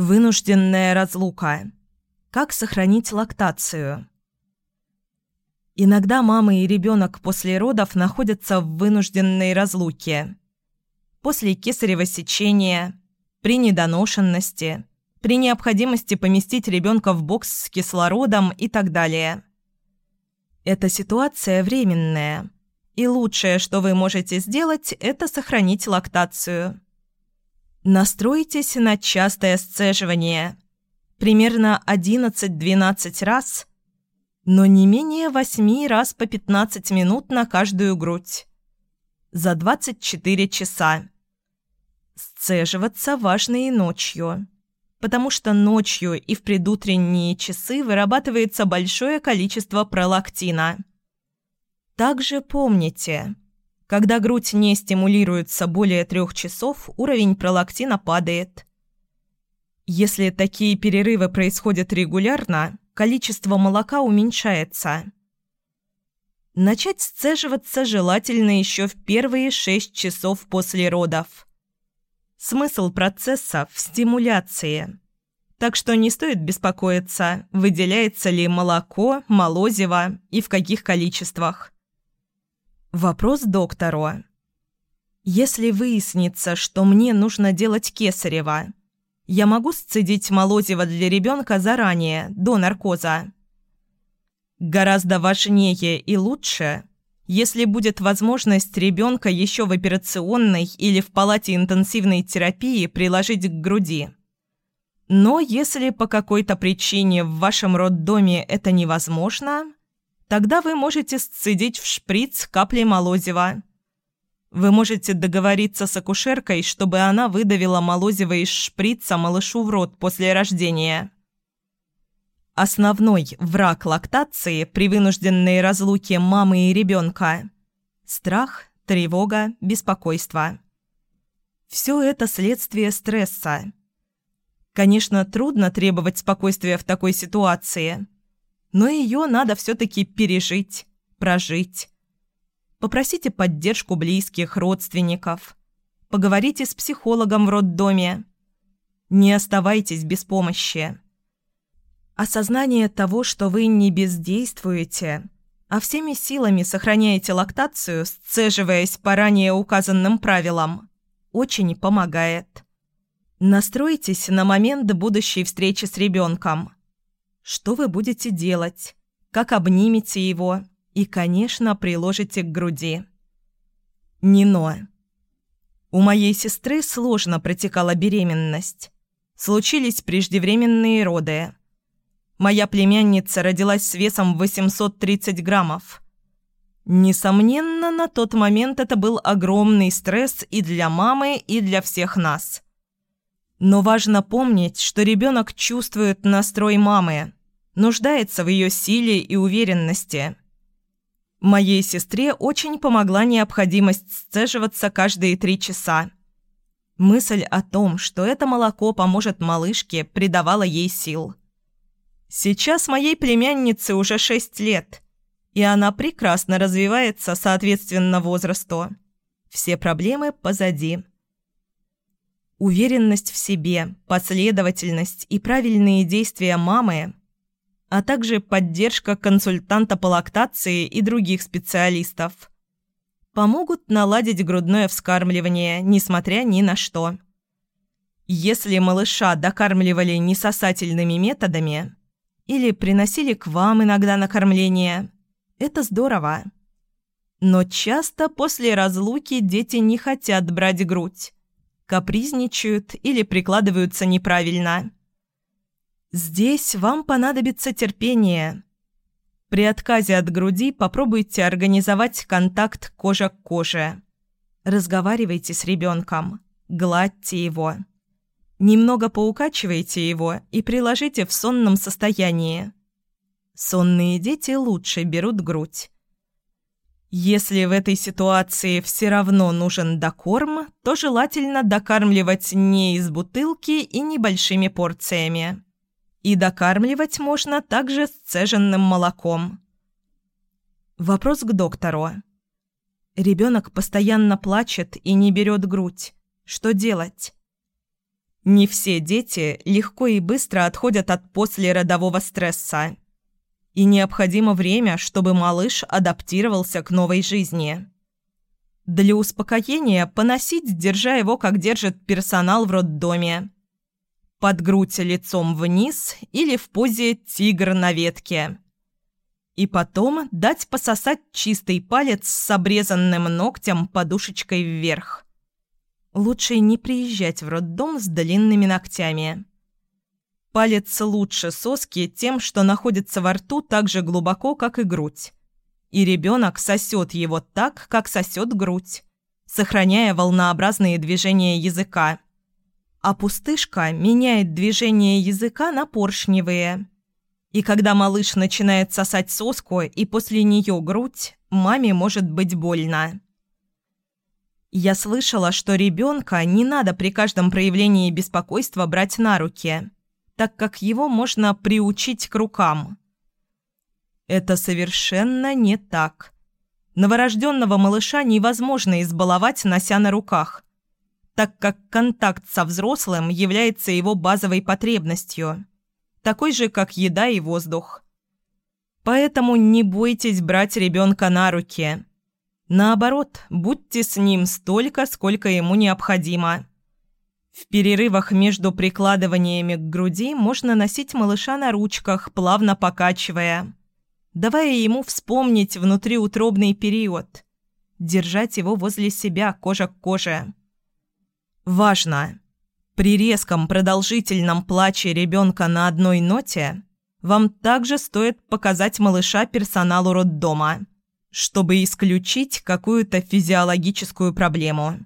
Вынужденная разлука. Как сохранить лактацию? Иногда мама и ребенок после родов находятся в вынужденной разлуке. После кесарево сечения, при недоношенности, при необходимости поместить ребенка в бокс с кислородом и так далее. Эта ситуация временная, и лучшее, что вы можете сделать, это сохранить лактацию. Настройтесь на частое сцеживание. Примерно 11-12 раз, но не менее 8 раз по 15 минут на каждую грудь. За 24 часа. Сцеживаться важно и ночью, потому что ночью и в предутренние часы вырабатывается большое количество пролактина. Также помните – когда грудь не стимулируется более трех часов, уровень пролактина падает. Если такие перерывы происходят регулярно, количество молока уменьшается. Начать сцеживаться желательно еще в первые 6 часов после родов. Смысл процесса в стимуляции. Так что не стоит беспокоиться, выделяется ли молоко, молозиво и в каких количествах. Вопрос доктору. Если выяснится, что мне нужно делать кесарево, я могу сцедить молозиво для ребенка заранее, до наркоза? Гораздо важнее и лучше, если будет возможность ребенка еще в операционной или в палате интенсивной терапии приложить к груди. Но если по какой-то причине в вашем роддоме это невозможно, Тогда вы можете сцедить в шприц капли молозива. Вы можете договориться с акушеркой, чтобы она выдавила молозиво из шприца малышу в рот после рождения. Основной враг лактации при вынужденной разлуке мамы и ребенка – страх, тревога, беспокойство. Все это следствие стресса. Конечно, трудно требовать спокойствия в такой ситуации – но ее надо все-таки пережить, прожить. Попросите поддержку близких, родственников. Поговорите с психологом в роддоме. Не оставайтесь без помощи. Осознание того, что вы не бездействуете, а всеми силами сохраняете лактацию, сцеживаясь по ранее указанным правилам, очень помогает. Настройтесь на момент будущей встречи с ребенком – что вы будете делать, как обнимете его и, конечно, приложите к груди. Нино. У моей сестры сложно протекала беременность. Случились преждевременные роды. Моя племянница родилась с весом 830 граммов. Несомненно, на тот момент это был огромный стресс и для мамы, и для всех нас. Но важно помнить, что ребенок чувствует настрой мамы – нуждается в ее силе и уверенности. Моей сестре очень помогла необходимость сцеживаться каждые три часа. Мысль о том, что это молоко поможет малышке, придавала ей сил. Сейчас моей племяннице уже шесть лет, и она прекрасно развивается соответственно возрасту. Все проблемы позади. Уверенность в себе, последовательность и правильные действия мамы а также поддержка консультанта по лактации и других специалистов. Помогут наладить грудное вскармливание, несмотря ни на что. Если малыша докармливали несосательными методами или приносили к вам иногда на кормление, это здорово. Но часто после разлуки дети не хотят брать грудь, капризничают или прикладываются неправильно – Здесь вам понадобится терпение. При отказе от груди попробуйте организовать контакт кожа к коже. Разговаривайте с ребенком, гладьте его. Немного поукачивайте его и приложите в сонном состоянии. Сонные дети лучше берут грудь. Если в этой ситуации все равно нужен докорм, то желательно докармливать не из бутылки и небольшими порциями. И докармливать можно также сцеженным молоком. Вопрос к доктору. Ребенок постоянно плачет и не берет грудь. Что делать? Не все дети легко и быстро отходят от послеродового стресса. И необходимо время, чтобы малыш адаптировался к новой жизни. Для успокоения поносить, держа его, как держит персонал в роддоме. Под грудь лицом вниз или в позе «тигр на ветке». И потом дать пососать чистый палец с обрезанным ногтем подушечкой вверх. Лучше не приезжать в роддом с длинными ногтями. Палец лучше соски тем, что находится во рту так же глубоко, как и грудь. И ребенок сосет его так, как сосет грудь, сохраняя волнообразные движения языка. А пустышка меняет движение языка на поршневые. И когда малыш начинает сосать соску и после нее грудь, маме может быть больно. Я слышала, что ребенка не надо при каждом проявлении беспокойства брать на руки, так как его можно приучить к рукам. Это совершенно не так. Новорожденного малыша невозможно избаловать, нося на руках, так как контакт со взрослым является его базовой потребностью, такой же, как еда и воздух. Поэтому не бойтесь брать ребенка на руки – Наоборот, будьте с ним столько, сколько ему необходимо. В перерывах между прикладываниями к груди можно носить малыша на ручках, плавно покачивая, давая ему вспомнить внутриутробный период, держать его возле себя, кожа к коже. Важно! При резком продолжительном плаче ребенка на одной ноте вам также стоит показать малыша персоналу роддома чтобы исключить какую-то физиологическую проблему.